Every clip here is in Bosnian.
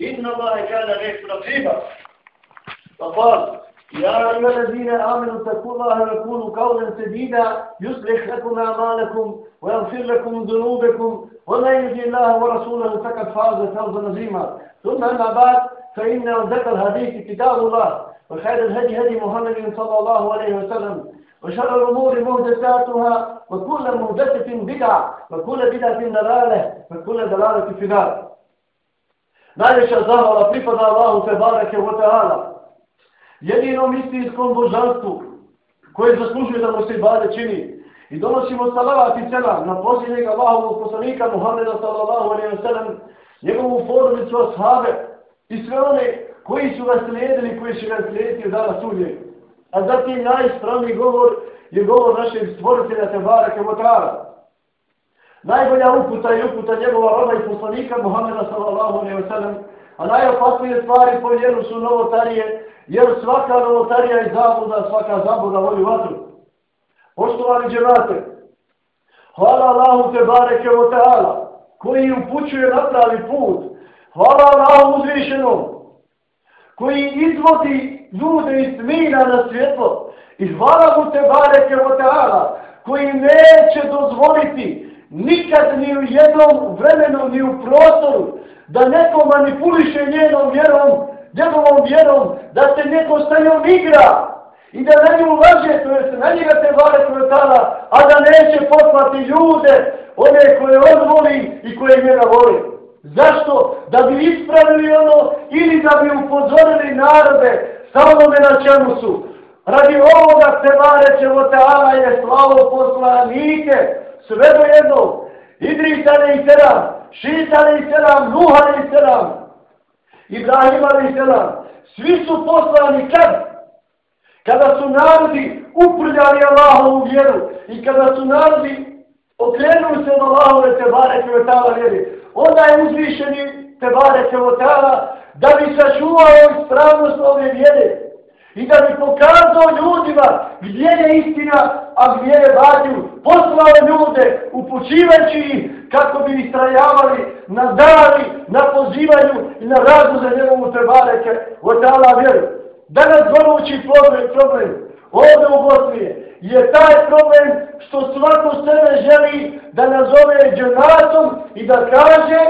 إن الله كان غير رقيبا. فقال يا أيها الذين آمنوا اتقوا الله وكونوا قولا سديدا. يصلح لكم أعمالكم ويغفر لكم ذنوبكم ومن يطع الله ورسوله فقد فاز فوزا عظيما. ثم أما بعد فإن ذكر الحديث كتاب الله وخير الهدي هدي محمد صلى الله عليه وسلم. وشر الأمور مهدساتها وكل مهدسة بدعة وكل بدعة دلالة وكل دلالة في نار Najveća zahvala pripada Allahu te bareke u ta'ala. Jedinom istinskom božanstvu koje zaslužuje da mu se bade čini. I donosimo salavat i selam na posljednjeg Allahovog poslanika Muhammeda sallallahu alaihi wa sallam, njegovu porodicu ashave i sve one koji su ga slijedili, koji će ga slijediti dana sudje. A zatim najstraniji govor je govor našeg stvoritelja Tebara Kevotara. Najbolja uputa je uputa njegova roda i poslanika Muhammeda sallallahu alaihi wa sallam, a najopasnije stvari po vjeru su novotarije, jer svaka novotarija je zabuda, svaka zabuda voli vatru. Poštovani džemate, hvala Allahu Tebare Kemotara, koji upućuje na pravi put. Hvala Allahu uzvišenom, koji izvodi ljude iz tmina na svjetlo. I hvala mu te bareke o teala, koji neće dozvoliti nikad ni u jednom vremenu, ni u prostoru, da neko manipuliše njenom vjerom, njegovom vjerom, da se neko sa njom igra i da na nju laže, to je se na njega te vare o a da neće poslati ljude, one koje on voli i koje njega voli. Zašto? Da bi ispravili ono ili da bi upozorili narode sa onome na čemu su. Radi ovoga se vareće će teala je slavo poslanike, sve do jednog. Idris i selam, Šitane i selam, Nuhane i selam, Ibrahimane i selam. Svi su poslani kad? Kada su narodi uprljali Allahovu vjeru i kada su narodi okrenuli se od Allahove te bareke o teala vjeri onda je uzvišeni Tebare Tevotala da bi sačuvao ispravnost ove vjere i da bi pokazao ljudima gdje je istina, a gdje je badju. Poslao ljude upućivajući ih kako bi istrajavali na dali, na pozivanju i na radu za njegovu Tebare Tevotala vjeru. Danas gorući problem, problem ovdje u Bosnije je taj problem što svako sebe želi da nazove džanatom i da kaže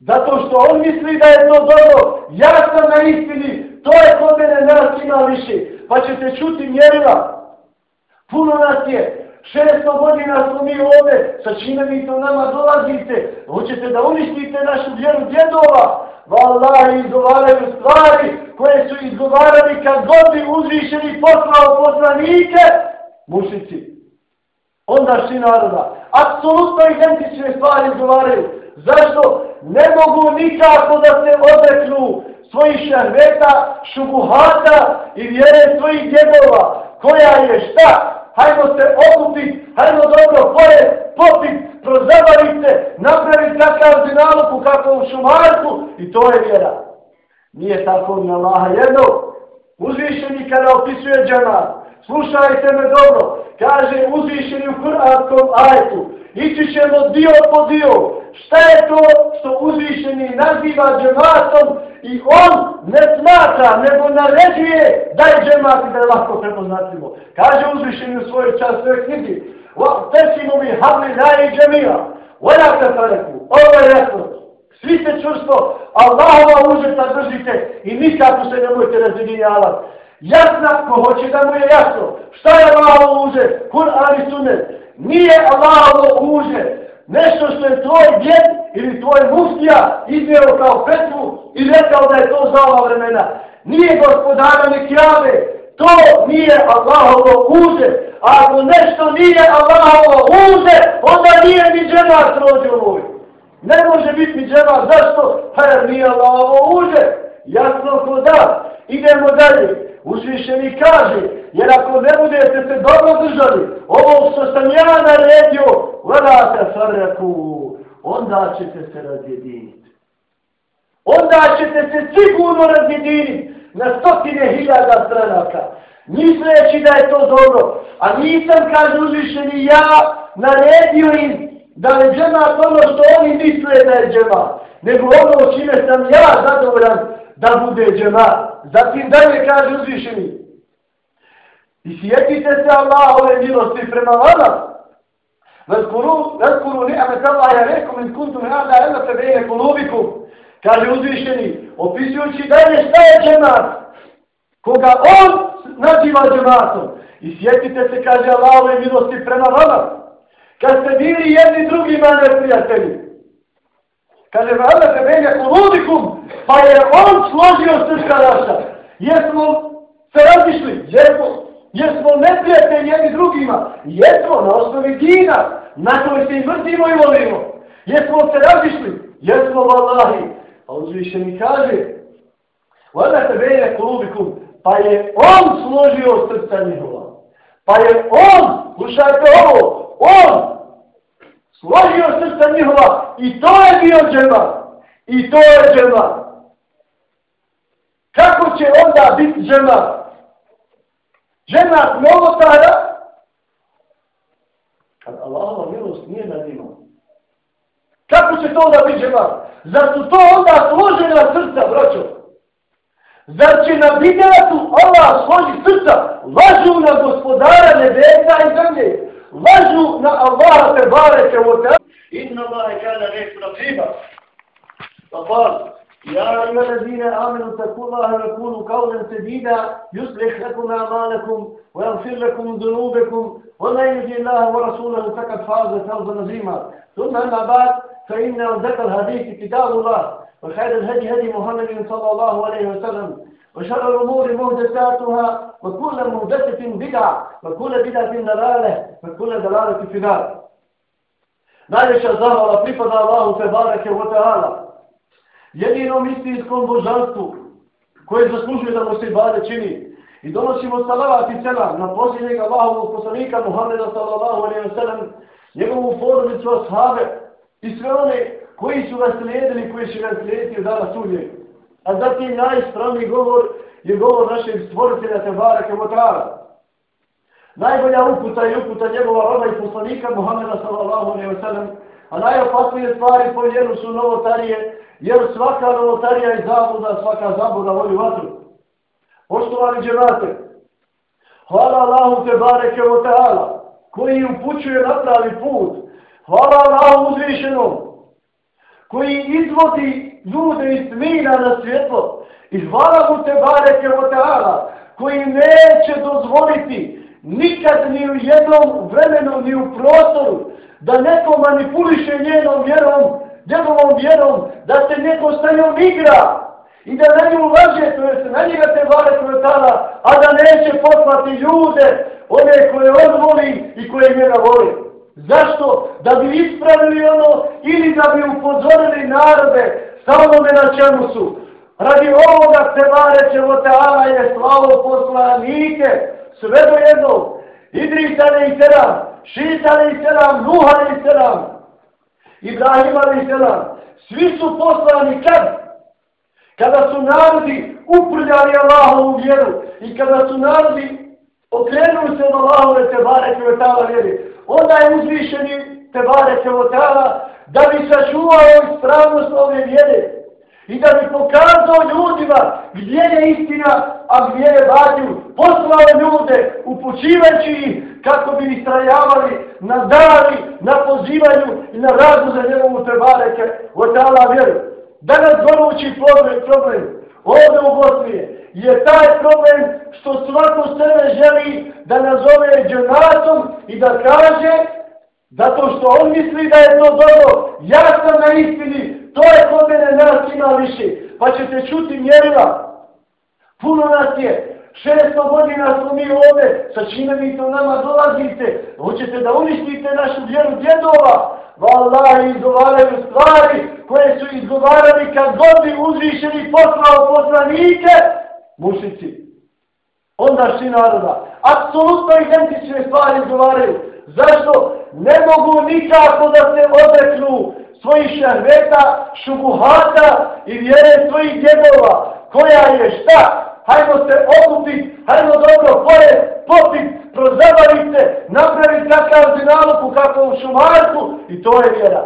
zato što on misli da je to dobro. Ja sam na istini, to je kod mene nas ima više. Pa ćete čuti mjerila. Puno nas je. 600 godina smo mi ovdje. Sa čime mi to nama dolazite? Hoćete da uništite našu vjeru djedova? Valahi izgovaraju stvari koje su izgovarali kad god bi uzvišeni poslao poslanike mušici. Onda svi naroda. Apsolutno identične stvari izgovaraju. Zašto? Ne mogu nikako da se odreknu svojih šarveta, šubuhata i vjere svojih djedova. Koja je šta? Hajmo se okupit, hajmo dobro pore, popit, prozabavit se, napravit takav zinaluku kako u šumarku i to je vjera. Nije tako ni Allaha jedno. Uzvišeni kada opisuje džemat, slušajte me dobro, kaže uzvišeni u kuranskom ajetu, ići ćemo dio po dio, šta je to što uzvišeni naziva džematom i on ne smatra, nego naređuje da je džemat i da je lahko prepoznatljivo. Kaže uzvišeni u svojoj čas svoje knjigi, tesimo mi havli daje i džemija, voda se preku, ovo je jasno, svi ste čvrsto, Allahova užeta držite i nikako se ne mojete razjedinjavati. Jasna, ko hoće da mu je jasno. Šta je Allahovo uže? Kur'an i sunet. Nije Allahovo uže. Nešto što je tvoj djed ili tvoj muftija izvjero kao petvu i rekao da je to za ova vremena. Nije gospodara ni kjave. To nije Allahovo uze. A ako nešto nije Allahovo uze, onda nije ni džemat rođe u ovoj. Ne može biti ni džemat. Zašto? Pa jer nije Allahovo uze. Jasno ko da. Idemo dalje. Uzvišeni kaže, jer ako ne budete se dobro držali, ovo što sam ja naredio, gledate srku, onda ćete se razjediniti. Onda ćete se sigurno razjediniti na stotine hiljada stranaka. Misleći da je to dobro, a nisam, kaže uzvišeni, ja naredio im da je džemat ono što oni misle da je džemat. nego ono čime sam ja zadovoljan da bude džema. Zatim dalje kaže uzvišeni. I sjetite se Allah ove milosti prema vama. Vaskuru ni'amet Allah ja rekom in kuntum ala ela tebejne kulubikum. Kaže uzvišeni, opisujući dalje šta je džemat. Koga on naziva džematom. I sjetite se, kaže Allah ove milosti prema vama. Kad ste bili jedni drugima neprijatelji. Kaže, vada se menja kuludikum, pa je on složio srca naša. Jesmo se razišli, jesmo, jesmo neprijatelji jedni drugima, jesmo na osnovi dina, na kojoj se i vrtimo i volimo. Jesmo se razišli, jesmo vallahi. A uzviše mi kaže, vada se menja kuludikum, pa je on složio srca njihova. Pa je on, slušajte ovo, on složio srca njihova i to je bio džema. I to je džema. Kako će onda biti džema? Džema novotara? Kad Allahova milost nije na njima. Kako će to onda biti džema? Zar su to onda složena srca, braćo? Zar će na bidatu Allah složi srca? Lažu na gospodara nebesa i zemlje. Te bareke u te. Inna Allahe kana neku raqiba. فقال يا أيها الذين آمنوا اتقوا الله وكونوا قولا سديدا. يصلح لكم أعمالكم ويغفر لكم ذنوبكم. ومن يطع الله ورسوله فقد فاز فوزا عظيما. ثم أما بعد فإن أصدق الحديث كتاب الله. وخير الهدي هدي محمد صلى الله عليه وسلم. وشر الأمور مهدساتها وكل مهدسة بدعة وكل بدعة دلالة وكل دلالة في نار Najveća zahvala pripada Allahu te bareke wa ta'ala. Jedinom istinskom božanstvu koje zaslužuje da mu se bade čini. I donosimo salavat i selam na posljednjeg Allahovog poslanika Muhammeda sallallahu alaihi wa sallam, njegovu porodicu ashave i sve one koji su ga slijedili, koji će ga slijediti od dana sudnjeg. A zatim najispravniji govor je govor našeg stvoritelja Tebara Kemotara. Najbolja uputa je uputa njegova roda i poslanika Muhammeda sallallahu alaihi wa sallam. A najopasnije stvari po vjeru su novotarije, jer svaka novotarija je zabuda, svaka zabuda voli vatru. Poštovani džemate, hvala Allahu Tebare Kemotara, koji upućuje na pravi put. Hvala Allahu uzvišenom, koji izvodi ljude iz tmina na svjetlo. I hvala mu te bareke o koji neće dozvoliti nikad ni u jednom vremenu, ni u prostoru, da neko manipuliše njenom vjerom, njegovom vjerom, da se neko sa njom igra i da na nju laže, to je na njega te bare o a da neće poslati ljude, one koje on voli i koje njega voli. Zašto? Da bi ispravili ono ili da bi upozorili narode sa onome na čemu su. Radi ovoga se vareće o Teala je slavo poslanike, sve do jednog. Idris ali i selam, Šis ali i Nuh ali i Ibrahim ali i. Svi su poslani kad? Kada su narodi uprljali Allahovu vjeru i kada su narodi okrenuli se od Allahove te bareke o Teala vjeri, onda je uzvišeni te bareke o Teala da bi sačuvao ispravnost ove vjere i da bi pokazao ljudima gdje je istina, a gdje je badju. Poslao ljude upućivajući ih kako bi istrajavali na dali, na pozivanju i na radu za njegovu trebareke od tala vjeru. Danas gorući problem, problem ovdje u Bosnije je taj problem što svako sebe želi da nazove džanatom i da kaže Zato što on misli da je to dobro. Ja sam na istini. To je kod mene nas ima više. Pa ćete čuti mjerila. Puno nas je. 600 godina smo mi ovdje. Sa čime mi to nama dolazite? Hoćete da uništite našu vjeru djedova? Wallahi izgovaraju stvari koje su izgovarali kad god bi uzvišeni poslao poslanike. Mušici. Onda svi naroda. Apsolutno identične stvari izgovaraju. Zašto? Ne mogu nikako da se odreknu svojih šarveta, šubuhata i vjere svojih djedova. Koja je šta? Hajmo se okupit, hajmo dobro pore, popit, prozabavit se, napravit takav zinaluku kako u šumarku i to je vjera.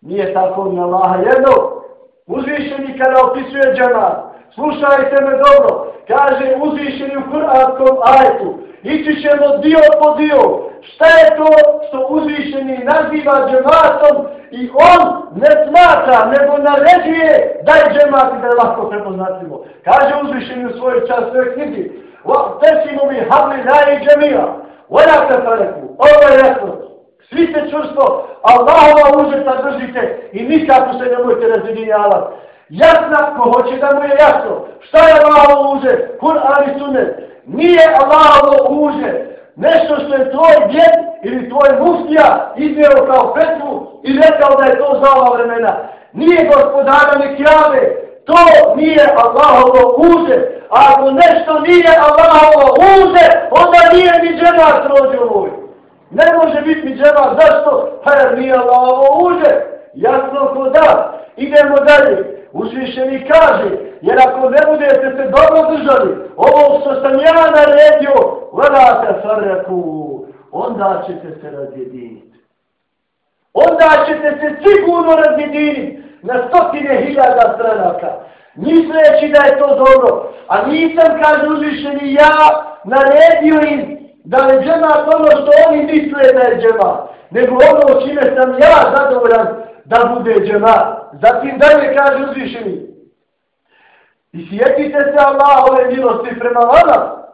Nije tako ni Allaha jedno, Uzvišeni kada opisuje džanat, slušajte me dobro, kaže uzvišeni u Kur'anskom ajetu, ići ćemo dio po dio, šta je to što uzvišeni naziva džematom i on ne smatra, nego naređuje da je džemat i da je lahko prepoznatljivo. Kaže uzvišeni u svojoj čas svoje knjigi, tesimo mi havli i džemija, ona se preku, ovo je jasno, svi ste čvrsto, Allahova užeta držite i nikako se ne mojete razjedinjavati. Jasna, ko hoće da mu je jasno, šta je Allahova uže, Kur'an i Sunnet, nije Allahovo uže, nešto što je tvoj djed ili tvoj muftija izmjero kao petvu i rekao da je to za ova vremena. Nije gospodara ni kjave, to nije Allahovo uže. A ako nešto nije Allahovo uže, onda nije ni džemat rođe ovoj. Ne može biti ni džemat, zašto? Pa jer nije Allahovo uže. Jasno ko da. Idemo dalje. Uzvišeni kaže, jer ako ne budete se dobro držali, ovo što sam ja naredio, vrata sarjaku, onda ćete se razjediniti. Onda ćete se sigurno razjediniti na stotine hiljada stranaka. Misleći da je to dobro, a nisam, kaže uzvišeni, ja naredio im da je džemat ono što oni misle da je džemat, nego ono čime sam ja zadovoljan da bude džemat. Zatim dalje kaže uzvišeni. I sjetite se Allahove milosti prema vama.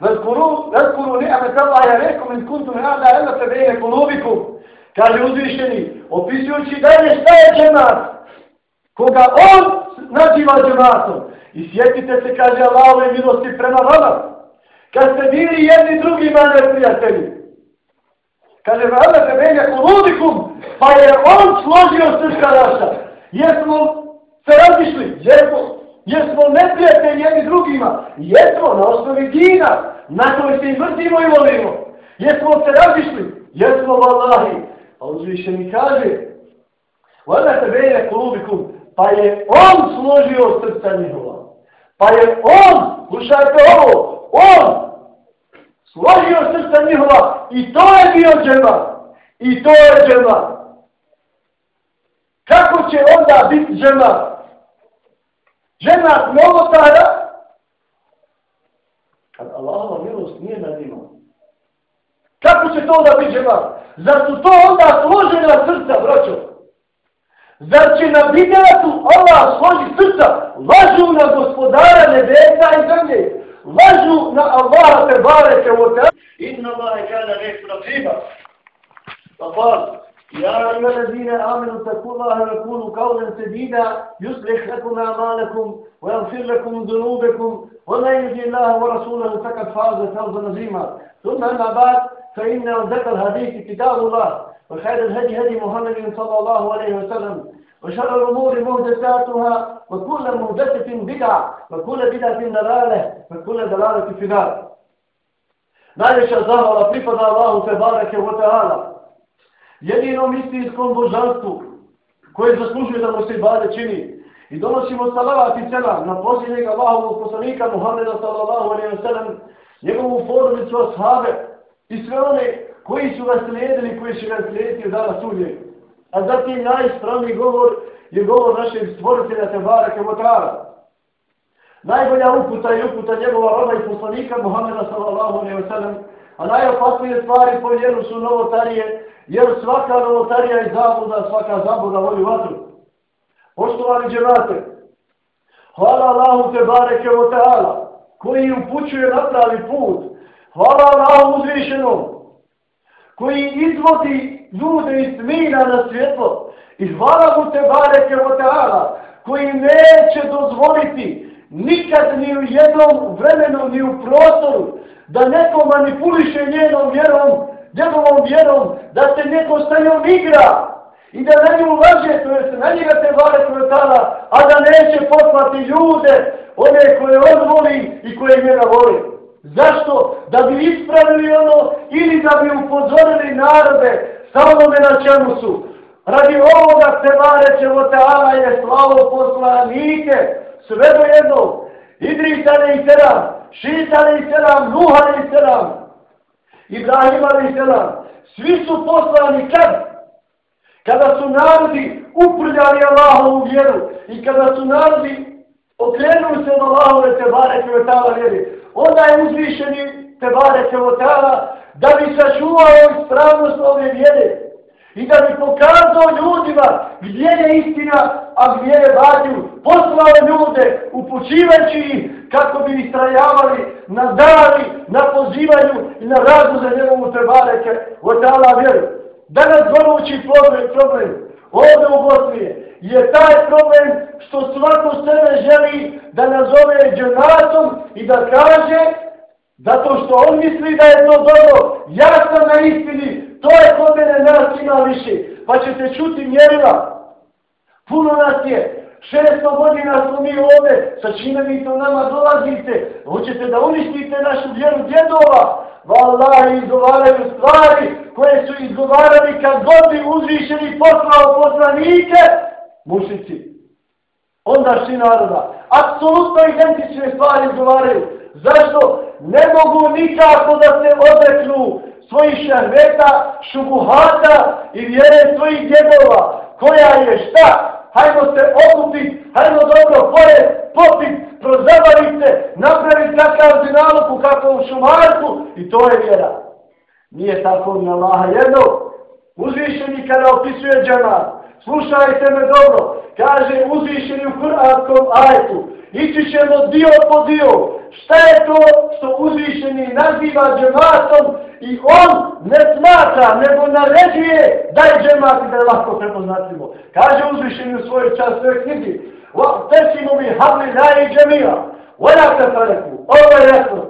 Vezkuru ni'amet Allah ja rekom in kuntum hada ela tebejne kulubikum. Kaže uzvišeni, opisujući dalje šta je džemat. Koga on naziva džematom. I sjetite se, kaže Allahove milosti prema vama. Kad ste bili jedni drugima neprijatelji. Kaže, vele te menja kuludikum, pa je on složio srca naša. Jesmo se razišli, jesmo, jesmo neprijatelji jedni drugima, jesmo na osnovi dina, na kojoj se i vrtimo i volimo. Jesmo se razišli, jesmo vallahi. A uzviše mi kaže, vele te menja kuludikum, pa je on složio srca njihova. Pa je on, slušajte ovo, on složio srca njihova i to je bio džema. I to je džema. Kako će onda biti džema? Džema novotara? Kad Allahova milost nije na njima. Kako će to onda biti džema? Zar su to onda složena srca, braćo? Zar će na vidjatu Allah složi srca? Lažu na gospodara nebesa i zemlje. Te bareke wa ta'ala inna Allaha kana ghafur rahima فقال يا أيها الذين آمنوا اتقوا الله وكونوا قولا سديدا. يصلح لكم أعمالكم ويغفر لكم ذنوبكم. ومن يطع الله ورسوله فقد فاز فوزا عظيما. ثم أما بعد فإن ذكر الحديث كتاب الله وخير الهدي هدي محمد صلى الله عليه وسلم. وشر الأمور مهدساتها وكل مهدسة بدعة وكل بدعة دلالة وكل دلالة في نار Najveća zahvala pripada Allahu te barake wa ta'ala. Jedinom istinskom božanstvu koje zaslužuje da mu se bade čini. I donosimo salavat i selam na posljednjeg Allahovog poslanika Muhammeda sallallahu alaihi wa sallam, njegovu porodicu ashabe i sve one koji su vas slijedili, koji će nas slijediti od dana sudnjeg. A zatim najispravniji govor je govor našeg stvoritelja Tebara Kevotara. Najbolja uputa je uputa njegova roda i poslanika Muhammeda sallallahu alaihi wa sallam. A najopasnije stvari po njenu su novotarije, jer svaka novotarija je zabuda, svaka zabuda voli vatru. Poštovani džemate, hvala Allahu Tebare Kemotara, koji upućuje na pravi put. Hvala Allahu uzvišenom, koji izvodi ljude iz tmina na svjetlo. I hvala mu te bareke o koji neće dozvoliti nikad ni u jednom vremenu, ni u prostoru, da neko manipuliše njenom vjerom, njegovom vjerom, da se neko sa njom igra i da na nju laže, to je se na njega te bareke o a da neće poslati ljude, one koje on voli i koje njega voli. Zašto? Da bi ispravili ono ili da bi upozorili narode na onome na čemu su. Radi ovoga se vare će teala je slavo poslanike, sve do jednog. Idris ali i sedam, Šis ali i sedam, Nuh ali i sedam, Ibrahim ali i sedam. Svi su poslani kad? Kada su narodi uprljali Allahovu vjeru i kada su narodi okrenuli se od Allahove te bareke vetala vjeri, onda je uzvišeni te bareke vetala da bi sačuvao ispravnost ove vjere i da bi pokazao ljudima gdje je istina, a gdje je badju. Poslao ljude upućivajući ih kako bi istrajavali na dali, na pozivanju i na radu za njegovu trebareke o tala vjeru. Danas gorući problem, problem ovdje u Bosnije je taj problem što svako sebe želi da nazove džematom i da kaže zato što on misli da je to dobro. Ja sam na istini, To je kod mene nas ima više. Pa ćete čuti mjerila. Puno nas je. 600 godina smo mi ovdje. Sa čime vi to nama dolazite? Hoćete da uništite našu vjeru djedova? Valahi izgovaraju stvari koje su izgovarali kad god bi uzvišeni poslao poslanike. Mušici. Onda svi naroda. Apsolutno identične stvari izgovaraju. Zašto? Ne mogu nikako da se odreknu svojih šarveta, šubuhata i vjere svojih djedova, koja je šta? Hajmo se okupit, hajmo dobro pored, popit, prozabavit se, napravit takav zinaluku kako u šumarku i to je vjera. Nije tako na Allaha jedno. Uzvišeni kada opisuje džanar, slušajte me dobro, kaže uzvišeni u Kur'anskom ajetu, ići ćemo dio po dio, šta je to što uzvišeni naziva džematom i on ne smatra, nego naređuje da je džemat i da je lahko prepoznatljivo. Kaže uzvišeni u svojoj čas svoje knjigi, tesimo mi havli daje i džemija, volate fareku, ovo je jasno,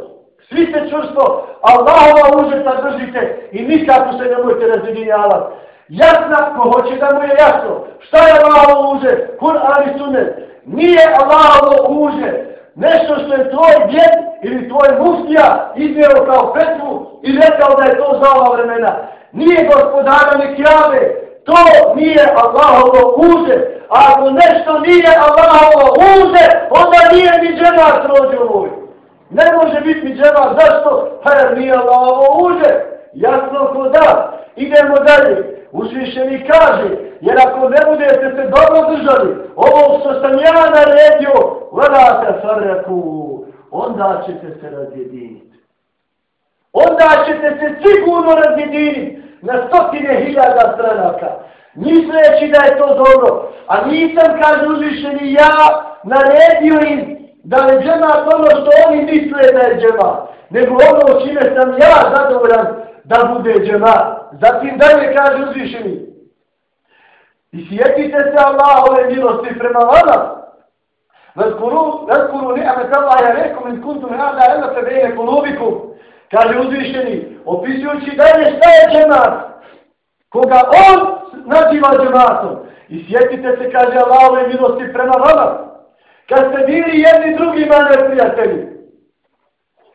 svi ste čvrsto, Allahova užeta držite i nikako se ne mojete razjedinjavati. Jasna, ko hoće da mu je jasno, šta je Allahovo uže, Kur'an i Sunnet, nije Allahovo uže, nešto što je tvoj djed ili tvoj muslija izvjero kao petvu i rekao da je to za ova vremena. Nije gospodara ni to nije Allahovo uze. A ako nešto nije Allahovo uze, onda nije ni džemar srođe u ovoj. Ne može biti ni džemar, zašto? Pa jer nije Allahovo uze. Jasno ko da. Idemo dalje. Uzvišeni kaže, jer ako ne budete se dobro držali, ovo što sam ja naredio, vladate farraku, onda ćete se razjediniti. Onda ćete se sigurno razjediniti na stotine hiljada stranaka. Misleći da je to dobro. A nisam, kaže uzvišeni, ja naredio im da ne džemat ono što oni misle da je džemat, Nego ono čime sam ja zadovoljan da bude džema. Zatim dalje kaže uzvišeni. I sjetite se Allahove milosti prema vama. Vezkuru ni'ame Allah ja rekom in kuntum hada ena te kulubikum. Kaže uzvišeni, opisujući dalje šta je džemat. Koga on naziva džematom. I sjetite se, kaže Allahove milosti prema vama. Kad ste bili jedni drugima neprijatelji.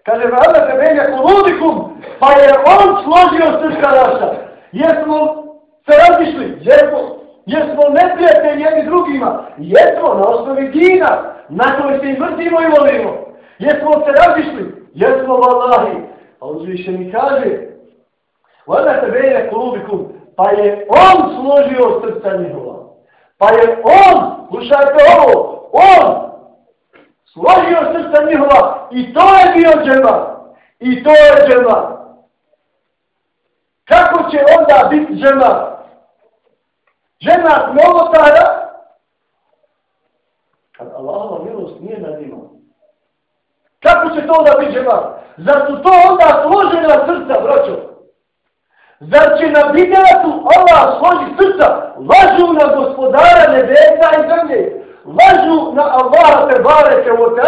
Kaže, vada se menja kuludikum, pa je on složio srca naša. Jesmo se razišli, jesmo, jesmo neprijatelji jedni drugima, jesmo na osnovi dina, na koji se i i volimo. Jesmo se razišli, jesmo vallahi. A uzviše mi kaže, vada te menja kuludikum, pa je on složio srca njihova. Pa je on, slušajte ovo, on složio srca njihova i to je bio džema. I to je džema. Kako će onda biti džema? Žena mnogo kad Allahova milost nije nad njima. Kako će to onda biti džema? Zar su to onda složena srca, braćo? Zar će na bidjatu Allah složi srca? Lažu na gospodara nebesa i zemlje lažu na Allaha te bareke u